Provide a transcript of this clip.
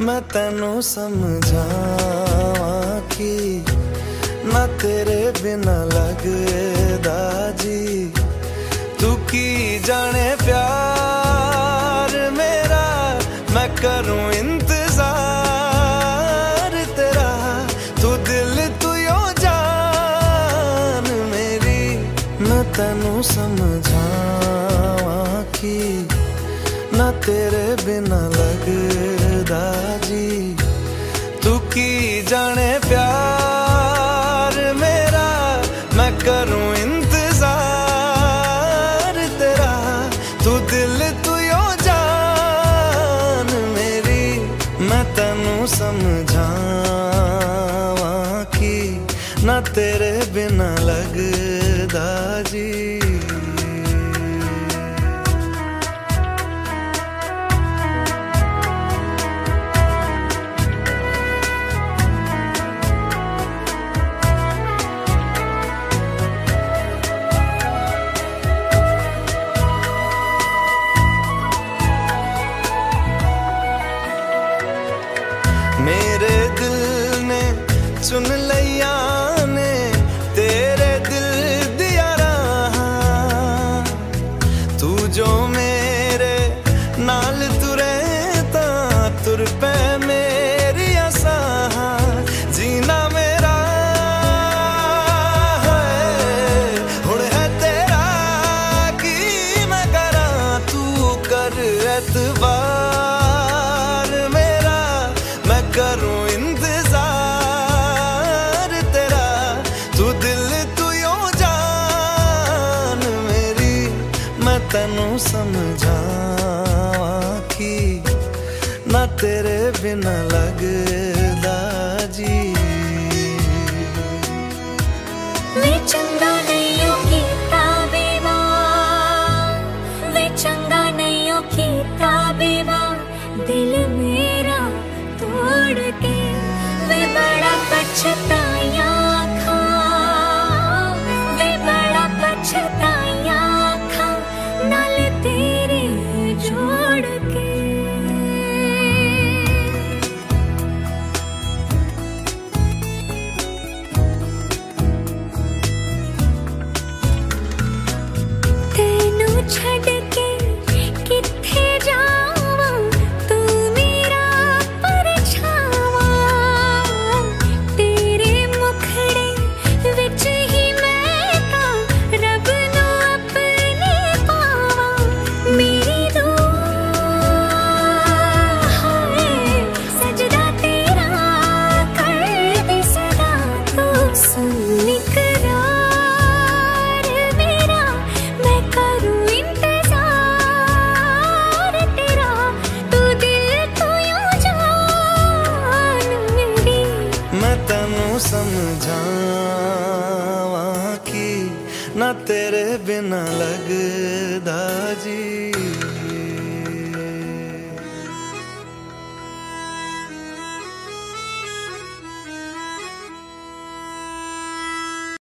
ਮੈਂ ਤੈਨੂੰ ਸਮਝਾਵਾਂ ਕਿ ਨਾ ਤੇਰੇ ਬਿਨਾ ਲੱਗਦਾ ਜੀ ਤੂੰ ਕੀ ਜਾਣੇ ਪਿਆਰ ਮੇਰਾ ਮੈਂ ਕਰੂੰ ਇੰਤਜ਼ਾਰ ਤੇਰਾ ਤੂੰ ਦਿਲ ਤੂੰ ਯੋ ਜਾਨ ਮੇਰੀ ਮੈਂ ਤੈਨੂੰ ਸਮਝਾਵਾਂ ਕਿ ਨਾ ਤੇਰੇ ਬਿਨਾ ਲੱਗਦਾ ਜੀ ਤੂੰ ਕੀ ਜਾਣੇ ਪਿਆਰ ਮੇਰਾ ਮੈਂ ਕਰੂੰ ਇੰਤਜ਼ਾਰ ਤੇਰਾ ਤੂੰ ਦਿਲ ਤੂੰ ਯੋ ਜਾਨ ਮੇਰੀ ਮੈਂ ਤੈਨੂੰ ਸਮਝਾਵਾਂ ਕਿ ਨਾ ਤੇਰੇ ਬਿਨਾ ਲੱਗਦਾ ਜੀ तू जो मेरे नाल तुरे ता तुर पे मेरी आसा जीना मेरा है। हुण है तेरा की मैं करा, तू कर एतबार समझा कि ना तेरे बिना लगे ਤੈਨੂੰ समझावा की ना तेरे बिना लगदा जी।